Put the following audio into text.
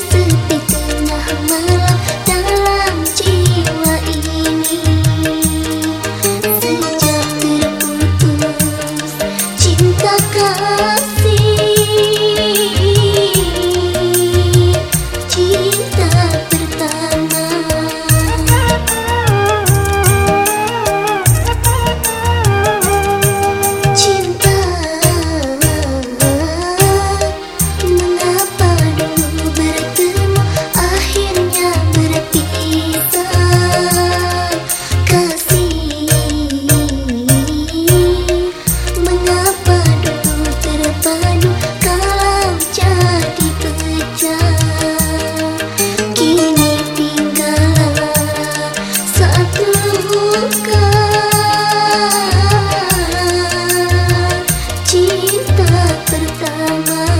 sepi tengah malam nah, nah. my